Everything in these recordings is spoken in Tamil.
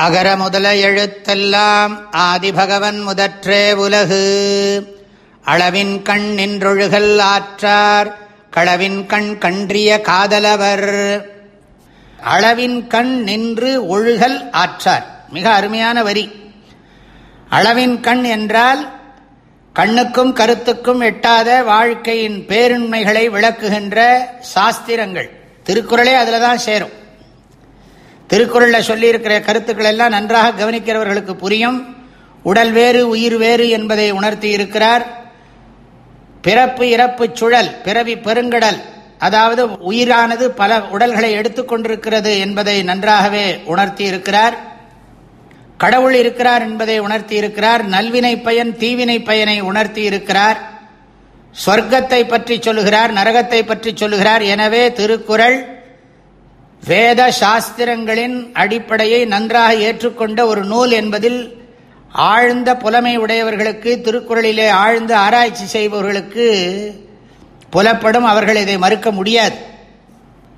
அகர முதல எழுத்தெல்லாம் ஆதிபகவன் முதற்றே உலகு. அளவின் கண் நின்றொழுகல் ஆற்றார் களவின் கண் கன்றிய காதலவர். அளவின் கண் நின்று ஒழுகல் ஆற்றார். மிக அருமையான வரி. அளவின் கண் என்றால் கண்ணுக்கும் கருத்துக்கும் எட்டாத வாழ்க்கையின் பேருண்மைகளை விளக்குகின்ற சாஸ்திரங்கள். திருக்குறளே அதில் தான் சேரும். திருக்குறளில் சொல்லியிருக்கிற கருத்துக்கள் எல்லாம் நன்றாக கவனிக்கிறவர்களுக்கு புரியும். உடல் வேறு உயிர் வேறு என்பதை உணர்த்தி இருக்கிறார். பிறப்பு இறப்பு சுழல் பிறவி பெருங்கடல் அதாவது உயிரானது பல உடல்களை எடுத்துக்கொண்டிருக்கிறது என்பதை நன்றாகவே உணர்த்தி இருக்கிறார். கடவுள் இருக்கிறார் என்பதை உணர்த்தி இருக்கிறார். நல்வினை பயன் தீவினை பயனை உணர்த்தி இருக்கிறார். சொர்க்கத்தை பற்றி சொல்லுகிறார் நரகத்தை பற்றி சொல்லுகிறார். எனவே திருக்குறள் வேத சாஸ்திரங்களின் அடிப்படையை நன்றாக ஏற்றுக்கொண்ட ஒரு நூல் என்பதில் ஆழ்ந்த புலமை உடையவர்களுக்கு திருக்குறளிலே ஆழ்ந்த ஆராய்ச்சி செய்பவர்களுக்கு புலப்படும் அவர்கள் இதை மறுக்க முடியாது.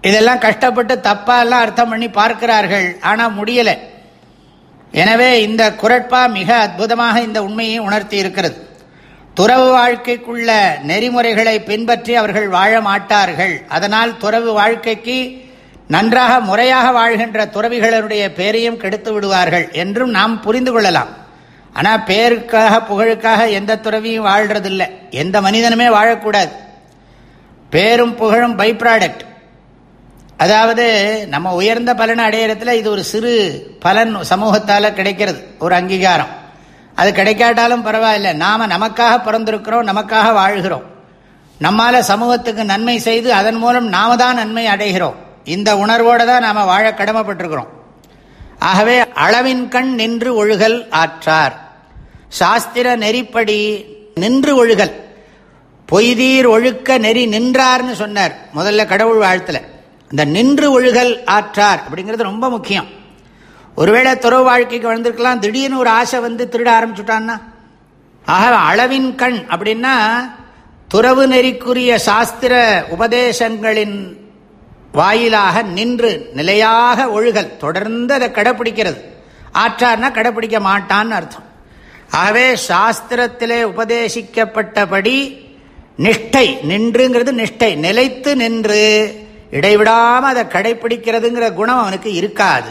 இதெல்லாம் கஷ்டப்பட்டு தப்பாலாம் அர்த்தம் பண்ணி பார்க்கிறார்கள். ஆனால் முடியலை. எனவே இந்த குரட்பா மிக அற்புதமாக இந்த உண்மையை உணர்த்தி இருக்கிறது. துறவு வாழ்க்கைக்குள்ள நெறிமுறைகளை பின்பற்றி அவர்கள் வாழ மாட்டார்கள். அதனால் துறவு வாழ்க்கைக்கு நன்றாக முறையாக வாழ்கின்ற துறவிகளுடைய பேரையும் கெடுத்து விடுவார்கள் என்றும் நாம் புரிந்து கொள்ளலாம். ஆனால் பேருக்காக புகழுக்காக எந்த துறவியும் வாழ்கிறதில்லை எந்த மனிதனுமே வாழக்கூடாது. பேரும் புகழும் பை ப்ராடக்ட். அதாவது நம்ம உயர்ந்த பலனை அடையிறதுல இது ஒரு சிறு பலன் சமூகத்தால் கிடைக்கிறது. ஒரு அங்கீகாரம். அது கிடைக்காட்டாலும் பரவாயில்ல. நாம் நமக்காக பிறந்திருக்கிறோம் நமக்காக வாழ்கிறோம். நம்மால் சமூகத்துக்கு நன்மை செய்து அதன் மூலம் நாம தான் நன்மை அடைகிறோம். இந்த உணர்வோடு தான் நாம் வாழ கடமைப்பட்டிருக்கிறோம். ஆகவே அளவின் கண் நின்று ஒழுகல் ஆற்றார். சாஸ்திர நெறிப்படி நின்று ஒழுகல். பொய்தீர் ஒழுக்க நெறி நின்றார்னு சொன்னார் முதல்ல கடவுள் வாழ்த்துல. இந்த நின்று ஒழுகல் ஆற்றார் அப்படிங்கிறது ரொம்ப முக்கியம். ஒருவேளை துறவு வாழ்க்கைக்கு வந்திருக்கலாம் திடீர்னு ஒரு ஆசை வந்து திருட ஆரம்பிச்சுட்டான்னா? ஆக அளவின் கண் அப்படின்னா துறவு நெறிக்குரிய சாஸ்திர உபதேசங்களின் வாயிலாக நின்று நிலையாக ஒழுகல் தொடர்ந்து அதை கடைப்பிடிக்கிறது. ஆற்றார்னா கடைப்பிடிக்க மாட்டான்னு அர்த்தம். ஆகவே சாஸ்திரத்திலே உபதேசிக்கப்பட்டபடி நிஷ்டை நின்றுங்கிறது நிஷ்டை நிலைத்து நின்று இடைவிடாமல் அதை கடைப்பிடிக்கிறதுங்கிற குணம் அவனுக்கு இருக்காது.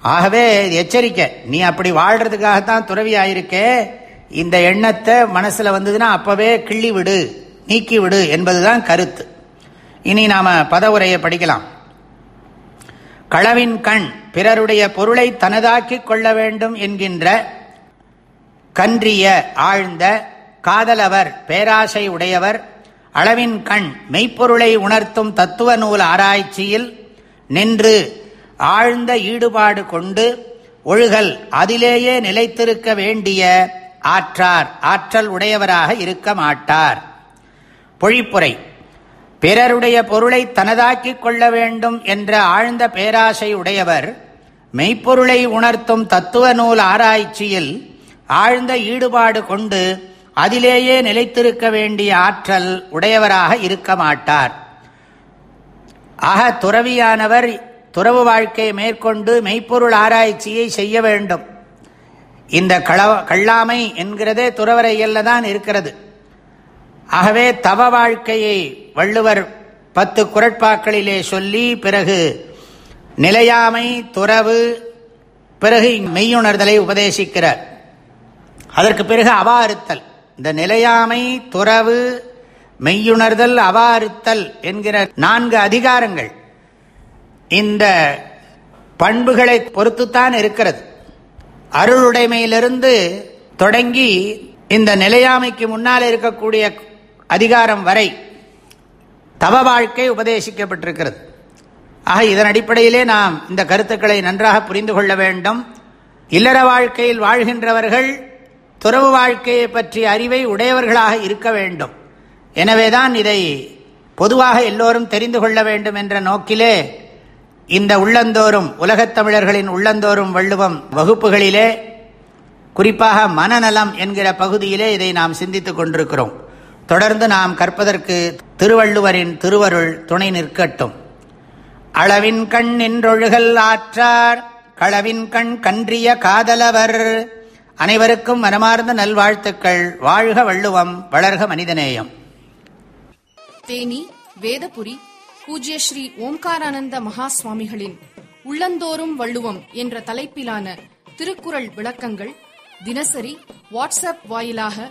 ஆகவே எச்சரிக்கை. நீ அப்படி வாழ்கிறதுக்காகத்தான் துறவி ஆயிருக்கே இந்த எண்ணத்தை மனசில் வந்ததுன்னா அப்போவே கிள்ளி விடு நீக்கி விடு என்பதுதான் கருத்து. இனி நாம பதவுரையை படிக்கலாம். களவின் கண் பிறருடைய பொருளை தனதாக்கிக் கொள்ள வேண்டும் என்கின்ற கன்றிய ஆழ்ந்த காதலவர் பேராசை உடையவர் அளவின் கண் மெய்ப்பொருளை உணர்த்தும் தத்துவ நூல் ஆராய்ச்சியில் நின்று ஆழ்ந்த ஈடுபாடு கொண்டு ஒழுகல் அதிலேயே நிலைத்திருக்க வேண்டிய ஆற்றார். ஆற்றல் உடையவராக இருக்க மாட்டார். பொழிப்புரை. பிறருடைய பொருளை தனதாக்கிக் கொள்ள வேண்டும் என்ற ஆழ்ந்த பேராசை உடையவர் மெய்ப்பொருளை உணர்த்தும் தத்துவ நூல் ஆராய்ச்சியில் ஆழ்ந்த ஈடுபாடு கொண்டு அதிலேயே நிலைத்திருக்க வேண்டிய ஆற்றல் உடையவராக இருக்க மாட்டார். ஆக துறவியானவர் துறவு வாழ்க்கையை மேற்கொண்டு மெய்ப்பொருள் ஆராய்ச்சியை செய்ய வேண்டும். இந்த கள கள்ளாமை என்கிறதே துறவரையில் தான் இருக்கிறது. ஆகவே தவ வாழ்க்கையை வள்ளுவர் பத்து குரட்பாக்களிலே சொல்லி பிறகு நிலையாமை துறவு பிறகு மெய்யுணர்தலை உபதேசிக்கிறார். அதற்கு பிறகு அவாறுத்தல் இந்த நிலையாமை துறவு மெய்யுணர்தல் அவாறுத்தல் என்கிற நான்கு அதிகாரங்கள் இந்த பண்புகளை பொறுத்துத்தான் இருக்கிறது. அருளுடைமையிலிருந்து தொடங்கி இந்த நிலையாமைக்கு முன்னால் இருக்கக்கூடிய அதிகாரம் வரை தவ வாழ்க்கை உபதேசிக்கப்பட்டிருக்கிறது. ஆக இதன் அடிப்படையிலே நாம் இந்த கருத்துக்களை நன்றாக புரிந்து கொள்ள வேண்டும். இல்லற வாழ்க்கையில் வாழ்கின்றவர்கள் துறவு வாழ்க்கையை பற்றிய அறிவை உடையவர்களாக இருக்க வேண்டும். எனவேதான் இதை பொதுவாக எல்லோரும் தெரிந்து கொள்ள வேண்டும் என்ற நோக்கிலே இந்த உள்ளந்தோறும் உலகத் தமிழர்களின் உள்ளந்தோறும் வள்ளுவம் வகுப்புகளிலே குறிப்பாக மனநலம் என்கிற பகுதியிலே இதை நாம் சிந்தித்துக் கொண்டிருக்கிறோம். தொடர்ந்து நாம் கற்பதற்கு திருவள்ளுவரின் திருவருள் துணை நிற்கட்டும். அளவின் கண் நின்றொழுகல் ஆற்றார் களவின் கண் கன்றிய காதலவர். அனைவருக்கும் மனமார்ந்த நல்வாழ்த்துக்கள். வாழ்க வள்ளுவம் வளர்க மனிதநேயம். தேனி வேதபுரி பூஜ்ய ஸ்ரீ ஓம்காரானந்த மகா சுவாமிகளின் உள்ளந்தோறும் வள்ளுவம் என்ற தலைப்பிலான திருக்குறள் விளக்கங்கள் தினசரி வாட்ஸ்அப் வாயிலாக